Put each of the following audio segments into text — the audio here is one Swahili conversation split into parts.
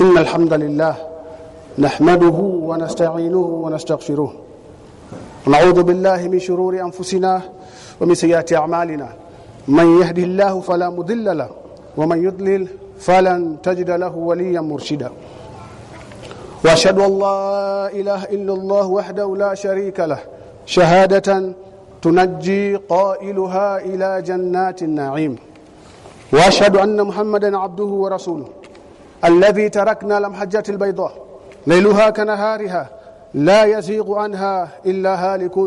إن الحمد لله نحمده ونستعينه ونستغفره. ونعوذ بالله من شرور أنفسنا ومن سيئات أعمالنا. من يهده الله فلا مضل له ومن يضلل فلن تجد له وليا مرشدا. وأشهد أن لا إله إلا الله وحده لا شريك له. شهادة تنجي قائلها إلى جنات النعيم. وأشهد أن محمدا عبده ورسوله. الذي تركنا لمحجة البيضاء ليلها كنهارها لا يزيغ عنها إلا هالك.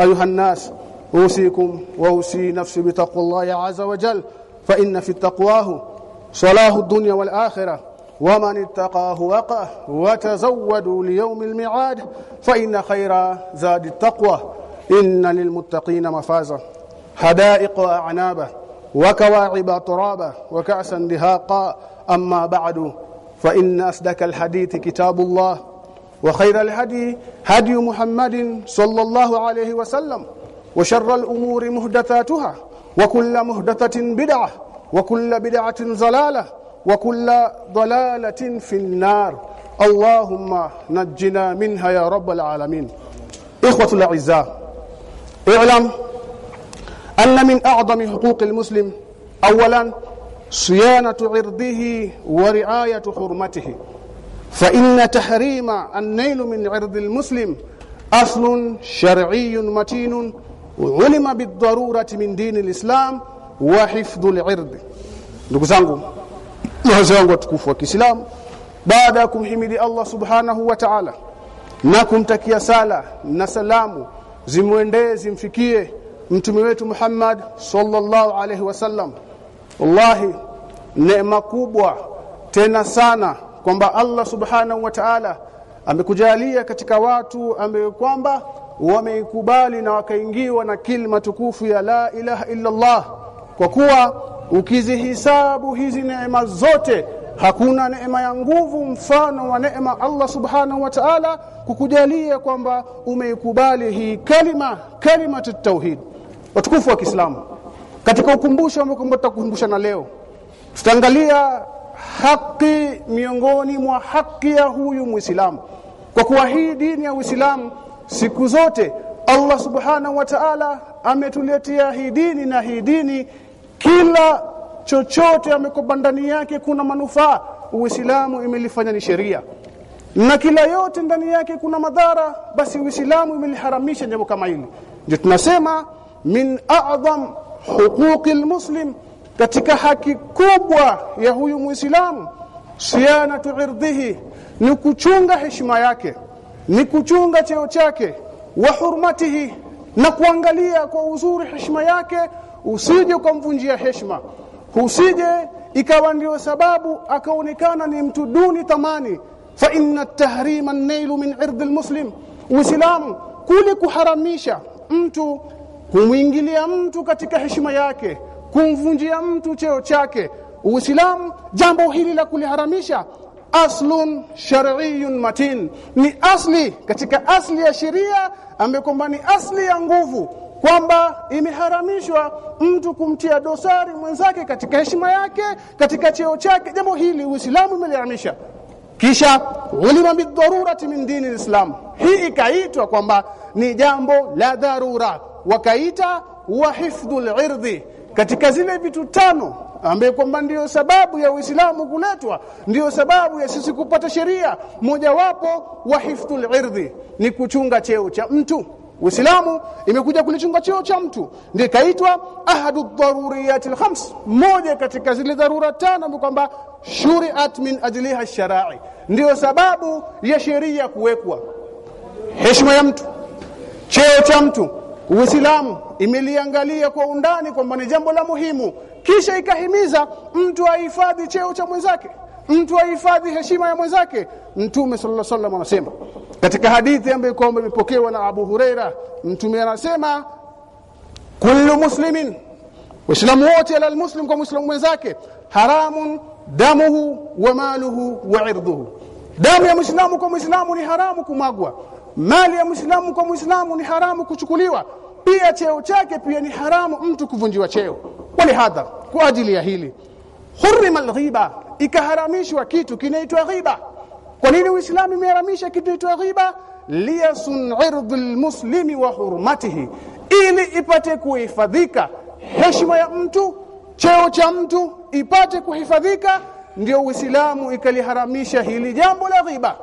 أيها الناس أوصيكم وأوصي نفسي بتقوى الله عز وجل فإن في تقواه صلاح الدنيا والآخرة ومن اتقاه وقاه وتزودوا ليوم الميعاد فإن خير زاد التقوى. إن للمتقين مفازا. حدائق وأعنابا وكواعب ترابا وكأسا دهاقا أما بعد فإن أصدق الحديث كتاب الله وخير الهدي هدي محمد صلى الله عليه وسلم وشر الأمور مهدثاتها وكل مهدثة بدعة وكل بدعة ضلالة وكل ضلالة في النار. اللهم نجنا منها يا رب العالمين. إخوة الأعزاء اعلم أن من أعظم حقوق المسلم أولا صيانة عرضه ورعاية حرمته فإن تحريم النيل من عرض المسلم أصل شرعي متين علم بالضرورة من دين الإسلام وحفظ العرض ndugu zangu wazee wangu watukufu wa Kiislamu baada ya kumhimidi Allah subhanahu wa ta'ala na kumtakia sala na salamu zimwendee zimfikie mtume wetu Muhammad sallallahu alaihi wasallam wallahi neema kubwa tena sana kwamba Allah subhanahu wa ta'ala amekujalia katika watu ambaye kwamba wameikubali na wakaingiwa na kilima tukufu ya la ilaha illa Allah kwa kuwa ukizihisabu hizi neema zote hakuna neema ya nguvu mfano wa neema Allah subhanahu wa ta'ala kukujalia kwamba umeikubali hii kalima kalima tauhid. Watukufu wa Kiislamu katika ukumbusho ambao kwamba tutakukumbushana leo tutaangalia haki miongoni mwa haki ya huyu Muislamu. Kwa kuwa hii dini ya Uislamu siku zote Allah subhanahu wa ta'ala ametuletea hii dini na hii dini. Kila chochote amekoba ndani yake kuna manufaa. Uislamu imelifanya ni sheria. Na kila yote ndani yake kuna madhara basi uislamu imeliharamisha jambo kama hili. Ndio tunasema min a'zam huquqi almuslim katika haki kubwa ya huyu muislamu siyanatu irdhihi ni kuchunga heshima yake ni kuchunga cheo chake wa hurmatihi na kuangalia kwa uzuri heshima yake usije ukamvunjia heshima. Usije ikawa ndio sababu akaonekana ni mtu duni thamani. Fa inna tahrima an-nailu min irdhi al-muslim. Uislamu kule kuharamisha mtu kumwingilia mtu katika heshima yake kumvunjia mtu cheo chake. Uislamu jambo hili la kuliharamisha aslun shar'iyyun matin. Ni asli katika asli ya sheria ambayo ni asli ya nguvu kwamba imeharamishwa mtu kumtia dosari mwenzake katika heshima yake katika cheo chake. Jambo hili uislamu imeliharamisha kisha ulima bidharurati min dini lislam. Hii ikaitwa kwamba ni jambo la dharura wakaita wa hifdhul irdhi katika zile vitu tano ambaye kwamba ndiyo sababu ya Uislamu kuletwa ndiyo sababu ya sisi kupata sheria. Mojawapo wa hifdhul irdhi ni kuchunga cheo cha mtu. Uislamu imekuja kulichunga cheo cha mtu ndio kaitwa ahadu daruriyatil khams moja katika zile dharura tano kwamba shuri'at min ajliha sharai ndiyo sababu ya sheria kuwekwa. Heshima ya mtu cheo cha mtu Uislamu imeliangalia kwa undani kwamba ni jambo la muhimu. Kisha ikahimiza mtu ahifadhi cheo cha mwenzake mtu ahifadhi heshima ya mwenzake. Mtume sallallahu alaihi wasallam anasema katika hadithi ambayo kwamba imepokewa na Abu Huraira mtume anasema kullu muslimin waislamu wote ala almuslim kwa muislamu mwenzake haramun damuhu wa maluhu wa irduhu. Damu ya muislamu kwa muislamu ni haramu kumwagwa mali ya muislamu kwa muislamu ni haramu kuchukuliwa. Pia cheo chake pia ni haramu mtu kuvunjiwa cheo. Walihadha kwa ajili ya hili. Hurima alghiba ikaharamishwa kitu kinaitwa ghiba. Kwa nini uislamu imeharamisha kitu kinaitwa ghiba? Liyasun irdhul muslimi wa hurmatihi ili ipate kuhifadhika heshima ya mtu cheo cha mtu ipate kuhifadhika ndio uislamu ikaliharamisha hili jambo la ghiba.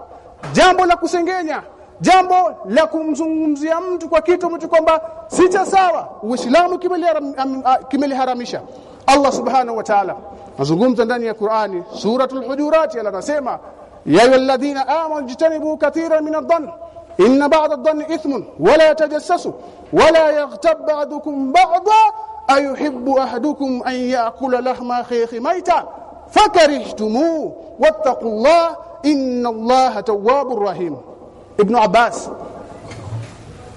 Jambo la kusengenya jambo la kumzungumzia mtu kwa kitu mtu kwamba si cha sawa. Uislamu kimeliharamisha Allah subhanahu wa ta'ala. Nazungumza ndani ya Qur'ani suratul hujurat anasema ya ayyuhalladhina amanu jitanibu katiran min adh-dhann inna ba'da adh-dhanni ithmun wala tajassasu wala yaghtab ba'dukum ba'da ayuhibbu ahadukum an ya'kula lahma akhihi mayta fakarihtumu wattaqullaha inna allaha tawwabur rahim ibn abbas.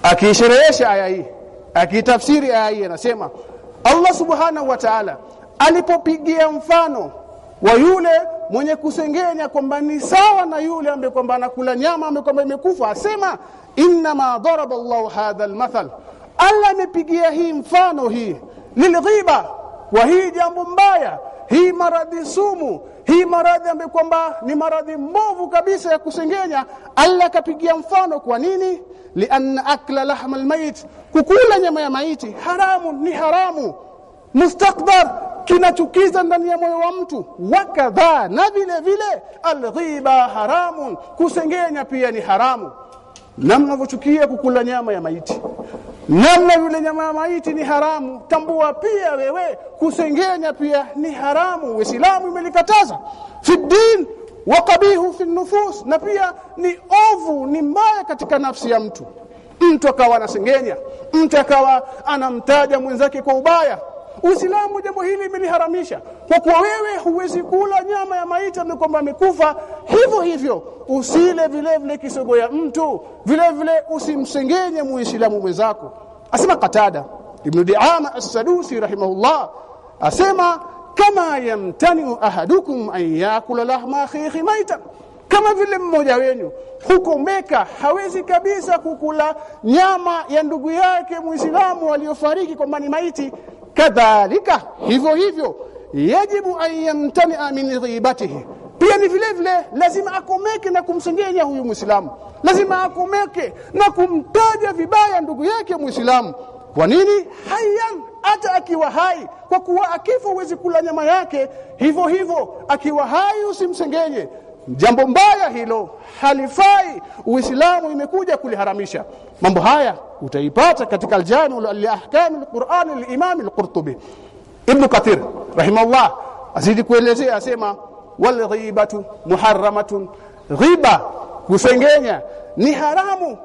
Akisherehesha aya hii akitafsiri aya hii anasema Allah subhanahu wa ta'ala alipopigia mfano wa yule mwenye kusengenya kwamba ni sawa na yule ambaye kwamba anakula nyama ambaye kwamba imekufa asema inna ma daraba Allah hadha almathal Allah amepigia hii mfano hii lilghiba wa hii jambo mbaya hii maradhi sumu hii maradhi ambayo kwamba ni maradhi mbovu kabisa ya kusengenya Allah akapigia mfano kwa nini? Lianna akla lahma almayit kukula nyama ya maiti haramu ni haramu. Mustakbar kinachukiza ndani ya moyo wa mtu. Wakadha na vile vile alghiba haramun kusengenya pia ni haramu. Namna unavyochukia kukula nyama ya maiti namna yule nyama maiti ni haramu. Tambua pia wewe kusengenya pia ni haramu. Uislamu imelikataza fi din wa kabihu fi nufus. Na pia ni ovu ni mbaya katika nafsi ya mtu. Mtu akawa anasengenya. Mtu akawa anamtaja mwenzake kwa ubaya Uislamu jambo hili imeliharamisha kwa kuwa wewe huwezi kula nyama ya maiti ambaye kwamba amekufa hivyo hivyo usile vile vile kisogo ya mtu vile vile usimsengenye muislamu mwenzako. Asema Qatada Ibn Diama As-Sadusi rahimahullah asema kama yamtani ahadukum an yakula lahma akhihi maita kama vile mmoja wenu huko Meka hawezi kabisa kukula nyama ya ndugu yake Muislamu aliyofariki kwa mani maiti kadhalika. Hivyo hivyo yajibu an yamtania min ghibatihi. Pia ni vile vile lazima akomeke na kumsengenya huyu Muislamu. Lazima akomeke na kumtaja vibaya ndugu yake Muislamu. Kwa nini? Hayyan hata akiwa hai kwa kuwa akifa huwezi kula nyama yake. Hivyo hivyo akiwa hai usimsengenye jambo mbaya hilo halifai. Uislamu imekuja kuliharamisha. Mambo haya utaipata katika aljami liahkam alquran alimam alqurtubi. Ibn Kathir rahimahullah azidi kuelezea asema wal ghibatu muharramatun. Ghiba kusengenya ni haramu.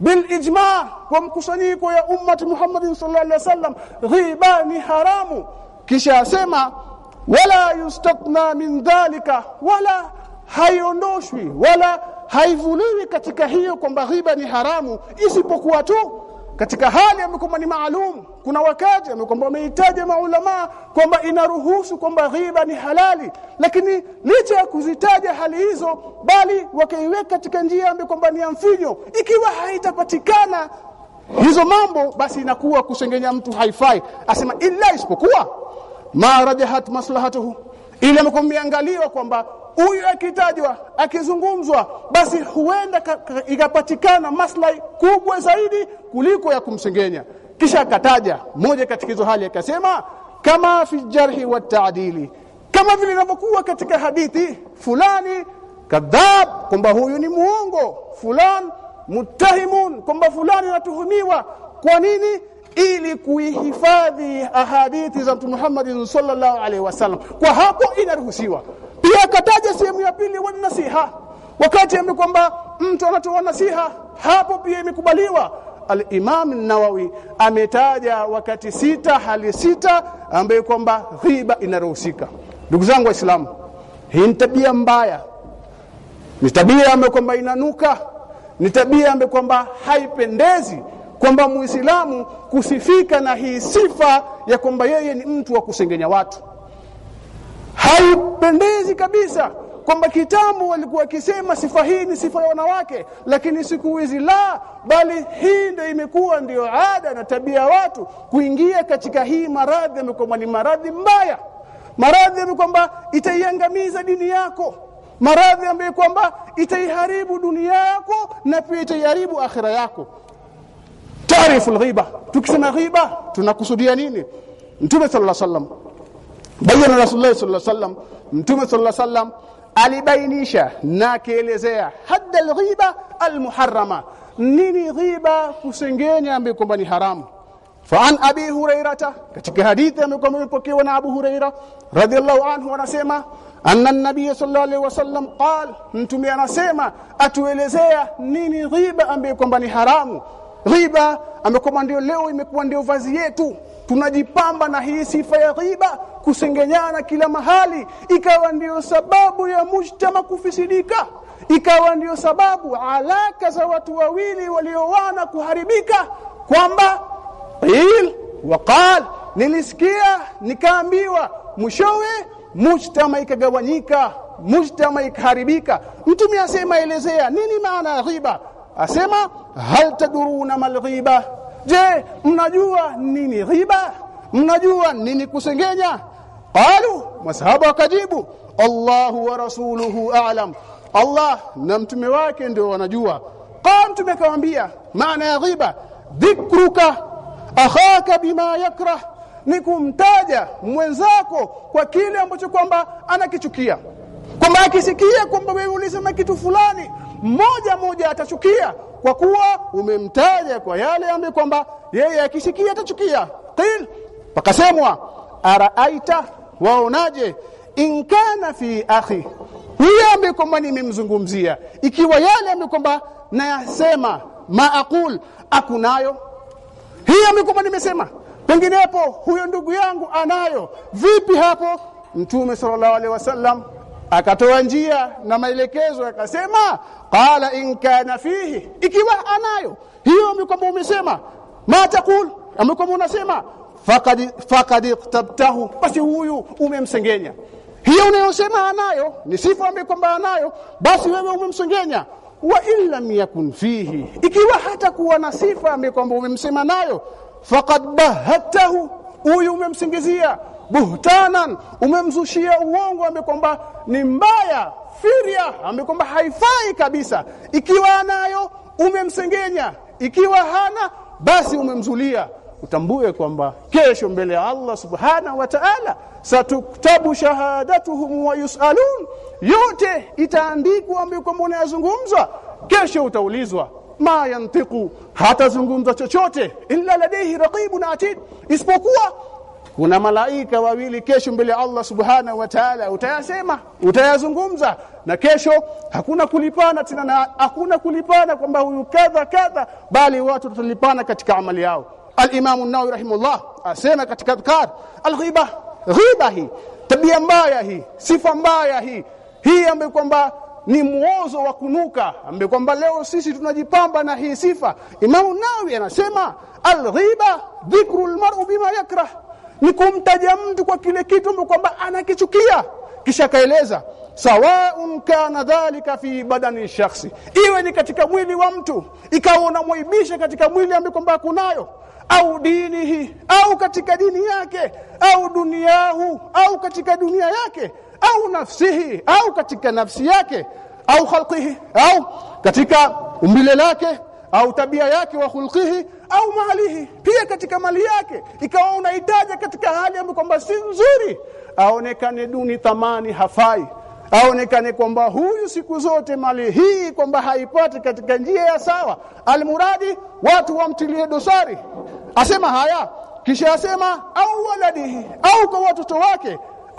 Bil ijma kwa mkusanyiko ya ummati Muhammad sallallahu alaihi wasallam ghiba ni haramu. Kisha asema wala yustatna min dhalika wala haiondoshwi wala haivuliwi katika hiyo kwamba ghiba ni haramu isipokuwa tu katika hali ambayo ni maalum. Kuna wakati ambapo wameitaja maulama kwamba inaruhusu kwamba ghiba ni halali lakini licha ya kuzitaja hali hizo bali wakaiweka katika njia ambayo kwamba ni mfinyo ikiwa haitapatikana hizo mambo basi inakuwa kusengenya mtu haifai. Asema illa isipokuwa ma rajahat maslahatuhu. Ile mkomiangaliwa kwamba huyu akitajwa akizungumzwa basi huenda ikapatikana maslahi kubwa zaidi kuliko ya kumsengenya. Kisha akataja moja katika hizo hali akasema kama fi jarhi wa ta'dili kama vile inavyokuwa katika hadithi fulani kadhab kwamba huyu ni muongo fulan mutahimun kwamba fulani anatuhumiwa. Kwa nini ili kuihifadhi ahadithi za Mtume Muhammad sallallahu alaihi wasallam. Kwa hapo inaruhusiwa. Pia akataja sehemu ya pili wa nasiha. Wakati ambapo kwamba mtu anatoa nasiha hapo pia imekubaliwa. al-Imam an-Nawawi ametaja wakati sita hali sita ambayo kwamba ghiba inaruhusika. Ndugu zangu waislamu hii ni tabia mbaya. Ni tabia ambayo kwamba inanuka. Ni tabia ambayo kwamba haipendezi kwamba muislamu kusifika na hii sifa ya kwamba yeye ni mtu wa kusengenya watu. Haipendezi kabisa kwamba kitambo walikuwa wakisema sifa hii ni sifa ya wanawake lakini siku hizi la bali hii ndio imekuwa ndio ada na tabia ya watu kuingia katika hii maradhi yamekuwa ni maradhi mbaya. Maradhi ambayo kwamba itaiangamiza dini yako. Maradhi ambayo kwamba itaiharibu dunia yako na pia itaiharibu akhira yako taarifu alghiba tukisema ghiba tunakusudia nini mtume sallallahu alaihi wasallam bayana rasulullah sallallahu alaihi wasallam mtume sallallahu alaihi wasallam alibainisha na kielezea hadda alghiba almuharrama nini ghiba kusengenya ambaye kwamba ni haramu فعن ابي هريره ketika hadithi ambayo imepokewa na Abu Huraira radhiallahu anhu anasema anna an-nabiy sallallahu alaihi wasallam qal mtume anasema atuelezea nini ghiba ambayo kwamba ni haramu ghiba amekuwa ndio leo imekuwa ndio vazi yetu. Tunajipamba na hii sifa ya riba kusengenyana kila mahali. Ikawa ndio sababu ya mujtama kufisidika. Ikawa ndio sababu alaka za watu wawili waliowana kuharibika kwamba il waqal nilisikia nikaambiwa mwishowe mujtama ikagawanyika mujtama ikaharibika. Mtume asema elezea nini maana ya ghiba asema hal taduruna mal ghiba? Je mnajua nini ghiba? Mnajua nini kusengenya? Qalu masahaba wakajibu Allahu wa rasuluhu a'lam. Allah na mtume wake ndio wanajua. Qala mtume akamwambia maana ya ghiba? Dhikruka akhaka bima yakrah. Ni kumtaja mwenzako kwa kile ambacho kwamba anakichukia. Kwamba akisikia kwamba wewe ulisema kitu fulani mmoja mmoja atachukia kwa kuwa umemtaja kwa yale ambayo kwamba yeye akisikia atachukia. Qil pakasemwa araaita waonaje? In kana fi akhi. Huyo ambaye kwamba nimemzungumzia ikiwa yale ambayo kwamba nayasema maaqul akunayo. Hii ambayo kwamba nimesema penginepo huyo ndugu yangu anayo. Vipi hapo? Mtume sallallahu alaihi wasallam akatoa njia na maelekezo akasema qala in kana fihi. Ikiwa anayo hiyo mikombo umesema ma taqul? Ambayo unasema faqad faqad iqtabtahu. Basi huyu umemsengenya. Hiyo unayosema anayo ni sifa ambayo anayo basi wewe umemsengenya. Wa illam yakun fihi. Ikiwa hata kuwa na sifa ambayo umemsema nayo faqad bahatahu huyu umemsingizia buhtanan umemzushia uongo ambaye kwamba ni mbaya firia ambaye kwamba haifai kabisa. Ikiwa anayo umemsengenya. Ikiwa hana basi umemzulia. Utambue kwamba kesho mbele ya Allah subhana wa ta'ala satuktabu shahadatuhum wa yusalun yote itaandikwa ambayo kwamba unayazungumza. Kesho utaulizwa ma yantiqu? Hatazungumza chochote illa ladayhi raqibun atid. Isipokuwa kuna malaika wawili kesho mbele Allah subhanahu wa ta'ala. Utayasema utayazungumza. Na kesho hakuna kulipana tena na hakuna kulipana kwamba huyu kadha kadha bali watu tutalipana katika amali yao. al-Imam an-Nawawi rahimahullah asema katika adhkar al-ghiba ghiba hii tabia mbaya hii sifa mbaya hii hii ambayo kwamba ni muozo wa kunuka ambaye kwamba leo sisi tunajipamba na hii sifa. Imam Nawawi anasema al-ghiba dhikru al-mar'u bima yakrah ni kumtaja mtu kwa kile kitu kwamba anakichukia. Kisha kaeleza sawaun kana dhalika fi badani shakhsi. Iwe ni katika mwili wa mtu ikawa unamwaibisha katika mwili ambaye kwamba kunayo au dinihi au katika dini yake au duniahu au katika dunia yake au nafsihi au katika nafsi yake au khalqihi au katika umbile lake au tabia yake wa khulqihi au malihi pia katika mali yake ikawa unahitaji katika hali ambayo kwamba si nzuri aonekane duni thamani hafai. Aonekane kwamba huyu siku zote mali hii kwamba haipati katika njia ya sawa. Almuradi watu wamtilie dosari. Asema haya kisha asema au waladihi au kwa watoto wake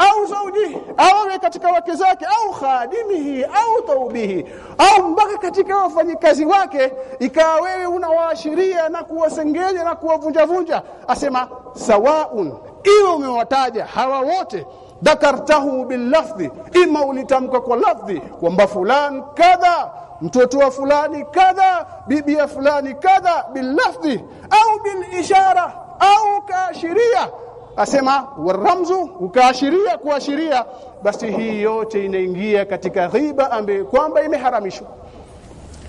au zauji au katika wake zake au khadimihi au taubihi au mpaka katika wafanyikazi wake ikawa wewe unawaashiria na kuwasengenya na kuwavunjavunja asema sawaun iwe umewataja hawa wote. Dhakartahu billafdhi ima ulitamka kwa lafdhi kwamba fulani kadha mtoto wa fulani kadha bibi ya fulani kadha billafdhi au bilishara au kaashiria asema waramzu ukaashiria kuashiria basi hii yote inaingia katika ghiba ambayo kwamba imeharamishwa.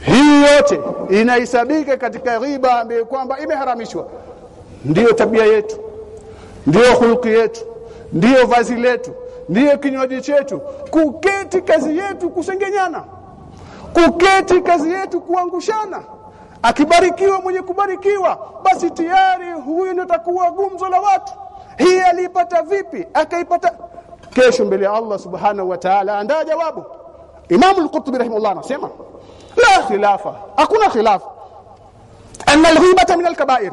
Hii yote inahesabika katika ghiba ambayo kwamba imeharamishwa. Ndiyo tabia yetu ndiyo hulki yetu ndiyo vazi letu ndiyo kinywaji chetu. Kuketi kazi yetu kusengenyana kuketi kazi yetu kuangushana. Akibarikiwa mwenye kubarikiwa basi tayari huyu ndio takuwa gumzo la watu hii alipata vipi akaipata kesho mbele ya Allah subhanahu wa ta'ala andaa jawabu Imam al-Qurtubi rahimahullah anasema la khilafa hakuna khilafa anna al-ghibata min al-kaba'ir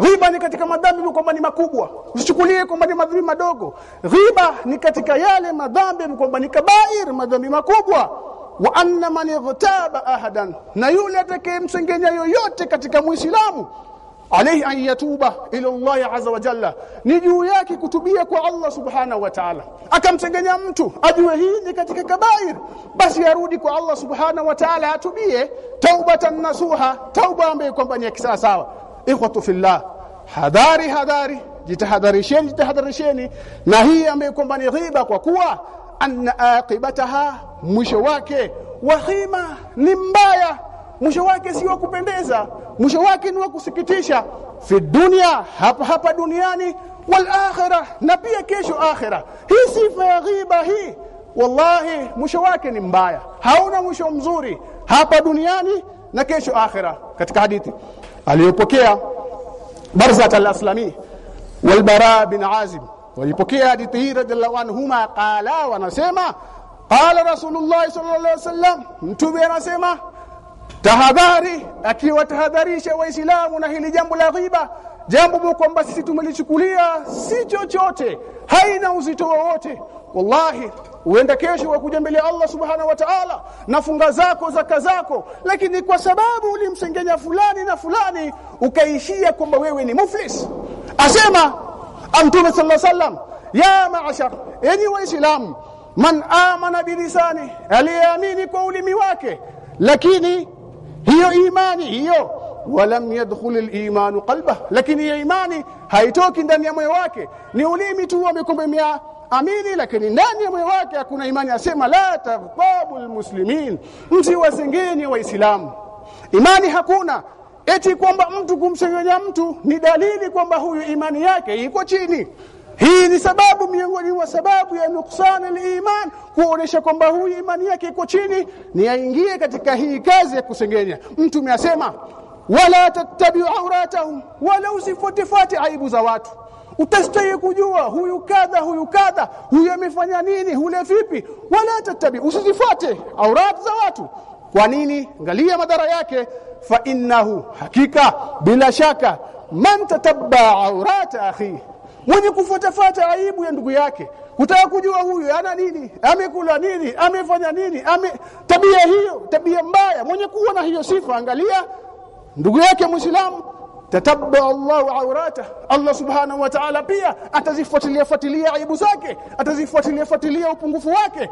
Ghiba ni katika madhambi kwamba ni makubwa. Usichukulie kwamba ni madhambi madogo. Ghiba ni katika yale madhambi kwamba ni kabair, madhambi makubwa. Wa anna man ightaba ahadan, na yule atakayemsengenya yoyote katika Muislamu alayhi an yatuba ila Allah azza wa jalla, ni juu yake kutubia kwa Allah subhanahu wa ta'ala. akamtengenya mtu ajue hii ni katika kabair, basi arudi kwa Allah subhanahu wa ta'ala atubie. Taubatan nasuha, tauba ambayo kwamba ni kisawa sawa. Ikhwatu fillah hadhari hadhari. Jitahadharisheni jitahadharisheni. Na hii ambayo kwamba ni ghiba kwa kuwa anna aqibataha mwisho wake. Wahima ni mbaya mwisho wake si wa kupendeza mwisho wake ni wa kusikitisha. Fi dunia hapa hapa duniani wal akhirah na pia kesho akhirah hii sifa ya ghiba hii wallahi mwisho wake ni mbaya. Hauna mwisho mzuri hapa duniani na kesho akhira. Katika hadithi aliyopokea Barzat al-Aslami wal-Bara bin Azim walipokea hadithi hii radhiallahu anhuma qala wanasema qala Rasulullah sallallahu alaihi wasallam mtume anasema tahadhari akiwa tahadharisha waislamu na hili jambo la ghiba jambo kwamba sisi tumelichukulia si chochote haina uzito wowote. Wallahi uenda kesho wakuja mbele Allah subhanahu wa ta'ala na funga zako zaka zako lakini kwa sababu ulimsengenya fulani na fulani ukaishia kwamba wewe ni muflis. Asema amtume sallallahu alaihi ya ma'ashar enyi waislamu man amana bilisani aliyeamini kwa ulimi wake lakini hiyo imani hiyo. Walam yadkhul al-iman qalbah. Lakini hiyo imani haitoki ndani ya moyo wake. Ni ulimi tu amekombemea amini lakini ndani ya moyo wake hakuna imani. Asema la taghabu almuslimin. Msiwasengeni waislamu. Imani hakuna. Eti kwamba mtu kumsengenya mtu ni dalili kwamba huyu imani yake iko chini hii ni sababu miongoni mwa sababu ya nuksan al-iman kuonesha kwamba huyu imani yake iko chini ni aingie katika hii kazi ya kusengenya. Mtu amesema wala tattabi'u auratahum wala usifuatifuate aibu za watu. Utastahi kujua huyu kadha huyu kadha huyu amefanya nini hule vipi. Wala tatabi usizifuate aurat za watu. Kwa nini? Angalia madhara yake. Fa innahu hakika bila shaka man tatabba aurat akhi mwenye kufuatafuata aibu ya ndugu yake utaka kujua huyu ana nini amekula nini amefanya nini ame tabia hiyo tabia mbaya. Mwenye kuona na hiyo sifa angalia ndugu yake muislamu tatabba Allahu awrata Allah subhanahu wa ta'ala pia atazifuatilia fuatilia aibu zake atazifuatilia fuatilia upungufu wake.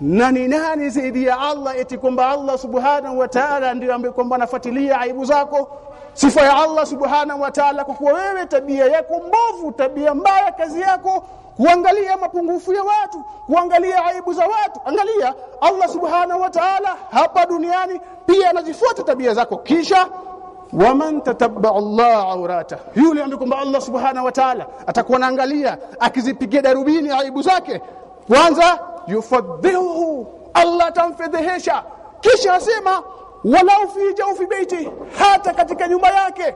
Na ni nani zaidi ya Allah eti kwamba Allah subhanahu wa ta'ala ndio ambaye kwamba anafuatilia aibu zako sifa ya Allah subhanahu wa ta'ala kwa kuwa wewe tabia yako mbovu tabia mbaya kazi yako kuangalia mapungufu ya watu kuangalia aibu za watu. Angalia Allah subhanahu wa ta'ala hapa duniani pia anazifuata tabia zako. Kisha waman tatabba Allah aurata yule ambaye kwamba Allah subhanahu wa ta'ala atakuwa anaangalia akizipigia darubini aibu zake kwanza yufadhihu Allah tamfedhehesha kisha asema walau fi jawfi baiti hata katika nyumba yake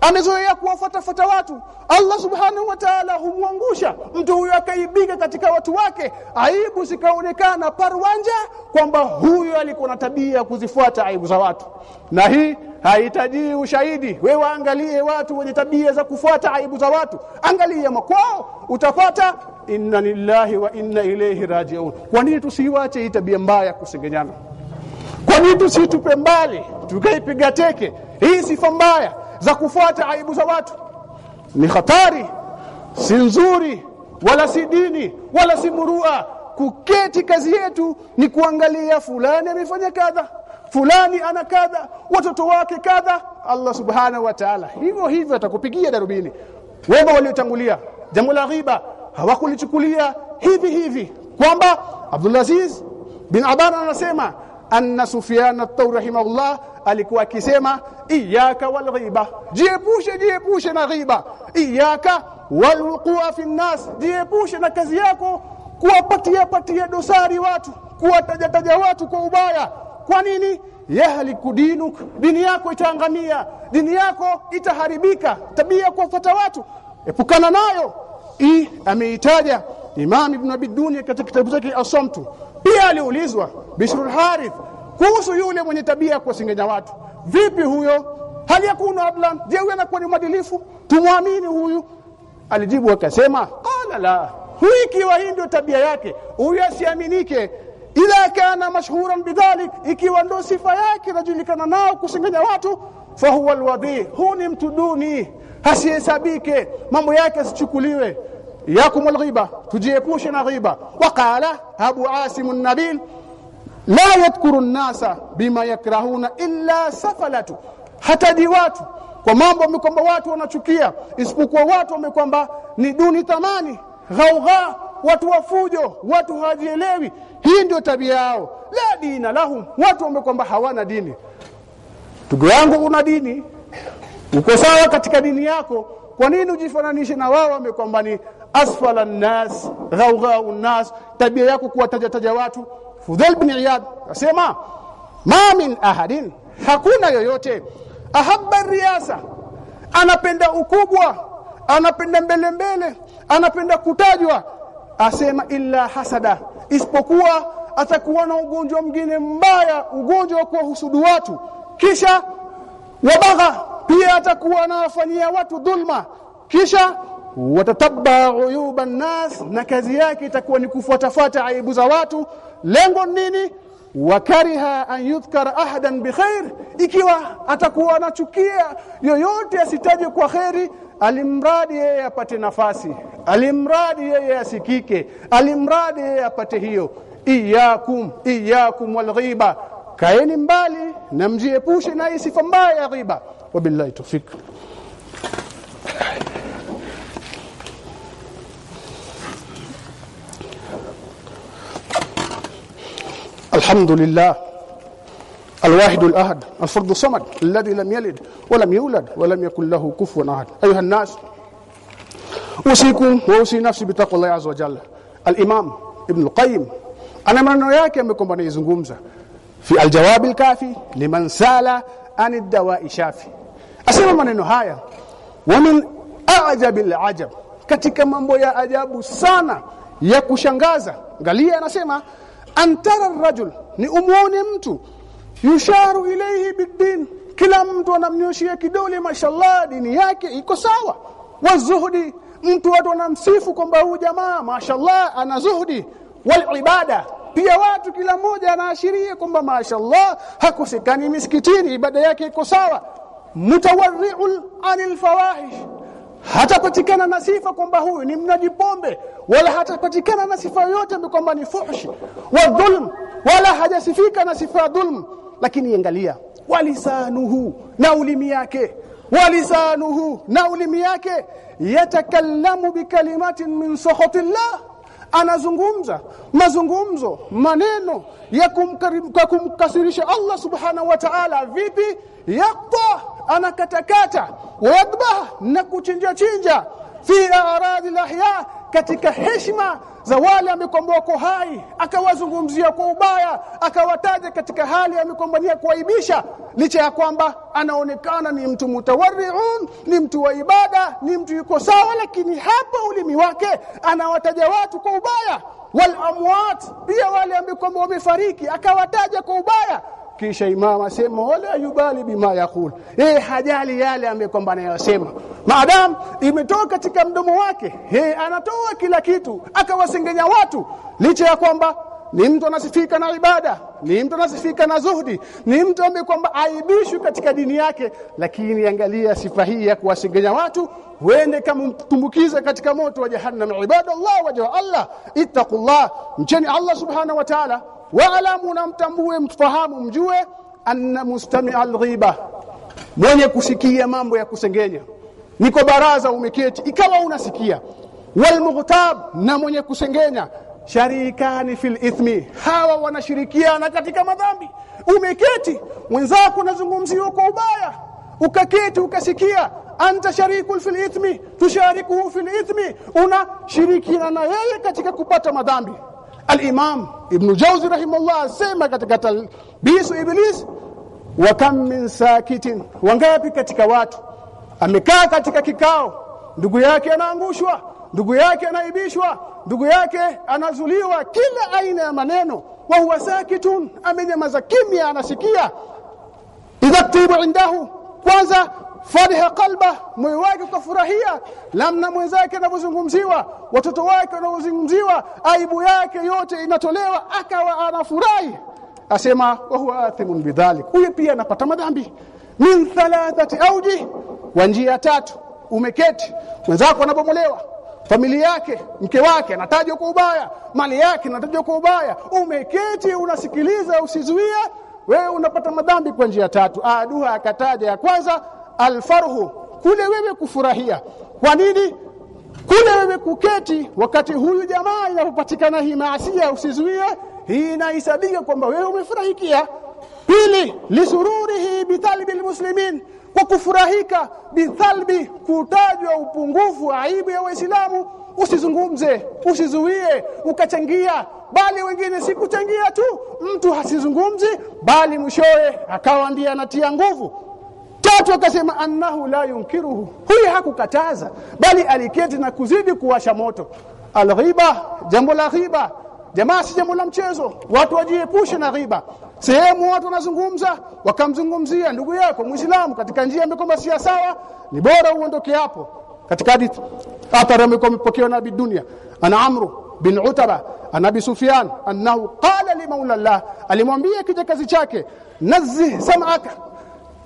amezoea kuwafuatafuata watu. Allah subhanahu wa ta'ala humwangusha mtu huyo akaibika katika watu wake aibu zikaonekana parwanja kwamba huyo alikuwa na tabia kuzifuata aibu za watu. Na hii hahitaji ushahidi. Wewe angalie watu wenye tabia za kufuata aibu za watu. Angalia makwao utapata inna lillahi wa inna ilayhi rajiun. Kwa nini tusiwache hii tabia mbaya kusengenyana kwa nini tusitupe mbali tukaipiga teke? Hii sifa mbaya za kufuata aibu za watu. Ni hatari si nzuri wala si dini wala si murua. Kuketi kazi yetu ni kuangalia fulani amefanya kadha fulani ana kadha watoto wake kadha. Allah subhanahu wa ta'ala hivyo hivyo atakupigia darubini. Wema waliotangulia jambo la ghiba hawakulichukulia hivi hivi. Kwamba Abdulaziz bin Aban anasema anna Sufyan at-Thawri rahimahullah alikuwa akisema iyyaka wal ghiba. Jiepushe jiepushe na ghiba. Iyyaka wal wuqua fi nas. Jiepushe na kazi yako kuwapatia patia dosari watu kuwataja taja watu kwa ubaya. Kwa nini? Yahliku dinuk. Dini yako itaangamia. Dini yako itaharibika. Tabia kuwafuata watu. Epukana nayo. I ameitaja Imam Ibn Abi Dunya katika kitabu chake Asomtu pia aliulizwa Bishrul Harith kuhusu yule mwenye tabia ya kuwasengenya watu. Vipi huyo? Hali yakunu adlan je huyo anakuwa ni mwadilifu? Tumwamini huyu? Alijibu akasema qala la. Huyu ikiwa hii ndio tabia yake huyu asiaminike. Ila kana mashhuran bidhalik ikiwa ndo sifa yake najulikana nao kusengenya watu fahuwa alwadhi. Huu ni mtu duni asihesabike, mambo yake asichukuliwe yakum alghiba tujiepushe na ghiba waqala abu asim an-nabil la yadhkuru an-nasa bima yakrahuna illa safalatu hataji watu kwa mambo mikomba watu wanachukia isipokuwa watu wamekwamba ni duni thamani ghaugha watu wafujo watu hawajielewi. Hii ndio tabia yao. La dina lahum watu wamekwamba hawana dini. Ndugu yangu una dini uko sawa katika dini yako kwa nini ujifananishe na wao wamekwamba ni asfala nnas ghaugha nnas tabia yako kuwataja taja watu. Fudhail bin Iyad asema ma min ahadin. Hakuna yoyote. Ahabba riasa anapenda ukubwa anapenda mbele mbele anapenda kutajwa. Asema illa hasada. Isipokuwa atakuwa na ugonjwa mwingine mbaya ugonjwa wa kuwahusudu watu. Kisha wabagha pia atakuwa anawafanyia watu dhulma. Kisha watatabba uyuba nas na kazi yake itakuwa ni kufuatafuata aibu za watu. Lengo nini? Wakariha an yudhkara ahadan bikhair ikiwa atakuwa anachukia yoyote asitaje kwa kheri alimradi yeye apate nafasi alimradi yeye asikike alimradi yeye apate hiyo. Iyakum iyakum walghiba kaeni mbali na mjiepushe na hii sifa mbaya ya ghiba. Wabillahi tawfik الحمد لله الواحد الأحد الفرد الصمد الذي لم يلد ولم يولد ولم يكن له كفوا أحد أيها الناس أوصيكم وأوصي نفسي بتقوى الله عز وجل الإمام ابن القيم أنا maneno yake amekwamba anaizungumza fi aljawab alkafi liman sala an ad-dawa'i shafi asema maneno haya wa min a'jab al'ajab katika mambo ya ajabu sana ya kushangaza angalia anasema antara rajul ni umuone mtu. Yusharu ilayhi bidin kila mtu anamnyoshia kidole mashallah dini yake iko sawa. Wazuhudi mtu watu wanamsifu kwamba huyu jamaa mashallah ana zuhdi. Wal ibada pia watu kila mmoja anaashiria kwamba mashallah hakosekani misikitini ibada yake iko sawa. Mutawarri'ul anil fawahish hatapatikana na sifa kwamba huyu ni mnaji pombe wala hatapatikana na sifa yoyote kwamba ni fuhshi wa dhulm wala hajasifika na sifa ya dhulm. Lakini angalia walisanuhu na ulimi yake walisanuhu na ulimi yake yatakallamu bikalimatin min sakhatillah anazungumza mazungumzo maneno ya kumkarim- kumkasirisha Allah subhanahu wa ta'ala. Vipi? Yaqta anakatakata wadba na kuchinja chinja fi aradi lahya katika heshima za wale amekwamba wako hai akawazungumzia kwa ubaya akawataja katika hali amekombania kuaibisha licha ya kwamba anaonekana ni mtu mutawarriun ni mtu wa ibada ni mtu yuko sawa lakini hapa ulimi wake anawataja watu kwa ubaya. Wal amwat pia wale ambao wamefariki akawataja kwa ubaya kisha imam asema wala yubali bima yakul yeye hajali yale ambayo kwamba anayosema maadam imetoka katika mdomo wake yeye anatoa kila kitu akawasengenya watu. Licha ya kwamba ni mtu anasifika na ibada ni mtu anasifika na zuhdi ni mtu ambaye kwamba aibishwi katika dini yake lakini angalia sifa hii ya kuwasengenya watu wende kama mtumbukize katika moto wa jahannam. Ibadallah wa Allah ittaqullah mcheni Allah subhanahu wa ta'ala waalamu namtambue mfahamu mjue anna mustami'a alghiba. Mwenye kusikia mambo ya kusengenya. Niko baraza umeketi ikawa unasikia. Walmughtab na mwenye kusengenya. Sharikani fil ithmi. Hawa wanashirikiana katika madhambi. Umeketi mwenzako nazungumziwa kwa ubaya. Ukaketi ukasikia anta shariku fil ithmi tusharikuhu fil ithmi. Unashirikiana na yeye katika kupata madhambi al-imam ibn jawzi rahimahullah asema katika talbisu iblis wa kam min sakitin wangapi katika watu amekaa katika kikao ndugu yake anaangushwa ndugu yake anaibishwa ndugu yake anazuliwa kila aina ya maneno wa huwa sakitun amenyamaza kimya anasikia idha tibu indahu kwanza fariha qalba moyo wake ukafurahia lamna mwenzake anavyozungumziwa watoto wake wanavyozungumziwa aibu yake yote inatolewa akawa anafurahi. Asema wa huwa athimun bidhalik. Huyo pia anapata madhambi. Min thalathati auji wa njia tatu umeketi. Mwenzako anabomolewa. Familia yake mke wake anatajwa kwa ubaya. Mali yake anatajwa kwa ubaya. Umeketi unasikiliza usizuia wewe unapata madhambi kwa njia tatu. Aduha akataja ya kwanza alfarhu kule wewe kufurahia. Kwa nini? Kule wewe kuketi wakati huyu jamaa inapopatikana hii maasia usizuie hii inahesabika kwamba wewe umefurahikia. Pili lisururihi bitalbi almuslimin kwa kufurahika bithalbi kutajwa upungufu aibu ya waislamu. Usizungumze usizuie ukachangia bali wengine si kuchangia tu. Mtu hasizungumzi bali mwishowe akawa ndiye anatia nguvu tatu akasema annahu la yunkiruhu. Huyu hakukataza bali aliketi na kuzidi kuwasha moto. Alghiba jambo la ghiba. Jamaa si jambo la mchezo. Watu wajiepushe na ghiba. Sehemu watu wanazungumza wakamzungumzia ndugu yako muislamu katika njia ambayo si sawa ni bora uondoke hapo. Katika hadithi athari ambayo imepokewa na bidunia ana amru bin utaba anabi sufyan annahu qala li maula allah. Alimwambia kijakazi chake nazih sam'aka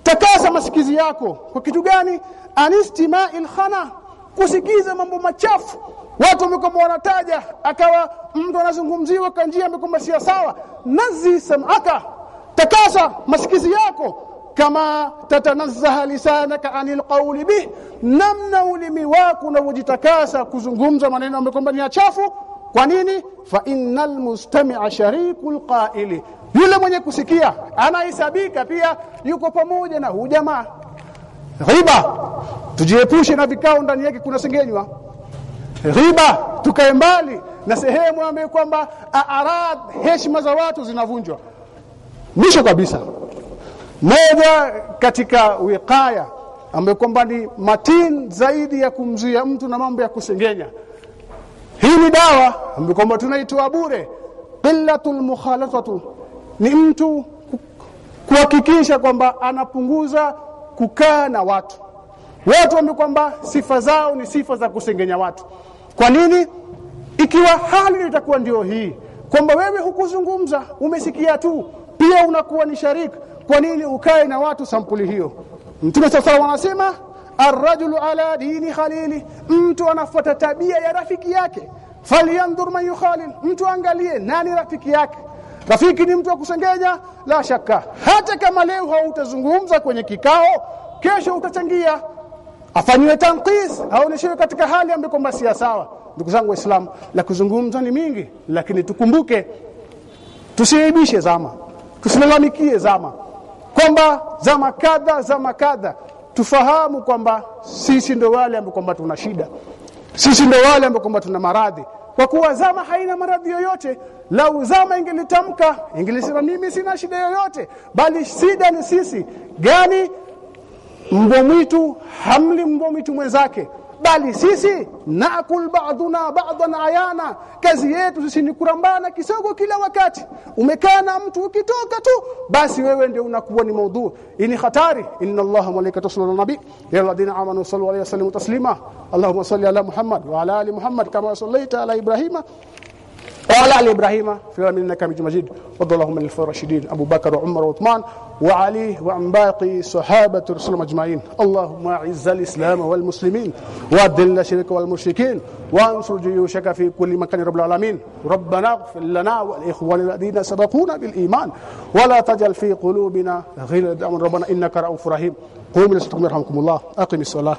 takasa masikizi yako. Kwa kitu gani? Anistima'il khana kusikiza mambo machafu. Watu wamekuwa wanataja akawa mtu anazungumziwa kwa njia ambayo si sawa. Nazi sam'aka. Takasa masikizi yako. Kama tatanazzaha lisanaka anil qawli bih namna ulimi wako unavyojitakasa kuzungumza maneno ambayo ni chafu kwa nini? Fa innal mustami'a sharikul qa'ili. Yule mwenye kusikia anahesabika pia yuko pamoja na huyu jamaa. Riba tujiepushe na vikao ndani yake kuna sengenywa riba tukae mbali na sehemu ambayo kwamba arad heshima za watu zinavunjwa. Mwisho kabisa. Moja katika wiqaya ambayo kwamba ni matin zaidi ya kumzuia mtu na mambo ya kusengenya hii ni dawa ambayo kwamba tunaitoa bure. Qillatul mukhalatatu. Ni mtu kuhakikisha kwamba anapunguza kukaa na watu. Watu ambao kwamba sifa zao ni sifa za kusengenya watu. Kwa nini? Ikiwa hali itakuwa ndio hii kwamba wewe hukuzungumza umesikia tu pia unakuwa ni shariki kwa nini ukae na watu sampuli hiyo? Mtume sasa wanasema arrajulu ala dini khalili. Mtu anafuata tabia ya rafiki yake. Falyandhur man yukhalil. Mtu angalie nani rafiki yake. Rafiki ni mtu akusengenya kusengenya la shaka. Hata kama leo hautazungumza kwenye kikao kesho utachangia. Afanywe tanqis aoneshewe katika hali ambayo kwamba si sawa. Ndugu zangu waislamu la kuzungumza ni mingi lakini tukumbuke tusiibishe zama. Tusilalamikie zama. Kwamba zama kadha zama kadha tufahamu kwamba sisi ndo wale ambao kwamba tuna shida. Sisi ndo wale ambao kwamba tuna maradhi. Kwa kuwa zama haina maradhi yoyote lau zama ingelitamka ingelisema mimi sina shida yoyote bali shida ni sisi. Gani? Mbwa mwitu hamli mbwa mwitu mwenzake bali sisi naakul ba'duna ba'dan ayana kazi yetu sisi ni kurambana kisogo kila wakati umekaa na mtu ukitoka tu basi wewe ndio unakuwa ni maudhu ini hatari inna allaha malaikatahu yusalluna nabi ya alladhina amanu sallu alayhi wa sallimu taslima allahumma salli ala muhammad wa ala ali muhammad kama sallaita ala ibrahima وعلى ال ابراهيم في العالمين انك حميد مجيد وارض اللهم عن الراشدين ابو بكر وعمر وعثمان وعلي وعن باقي صحابة الرسول أجمعين. اللهم أعز الإسلام والمسلمين وأذل الشرك والمشركين وانصر جيوشك في كل مكان رب العالمين. ربنا اغفر لنا والاخوان الذين سبقونا بالإيمان ولا تجعل في قلوبنا غلا ربنا إنك رؤوف رحيم. قوموا لصلاتكم يرحمكم الله. أقم الصلاة.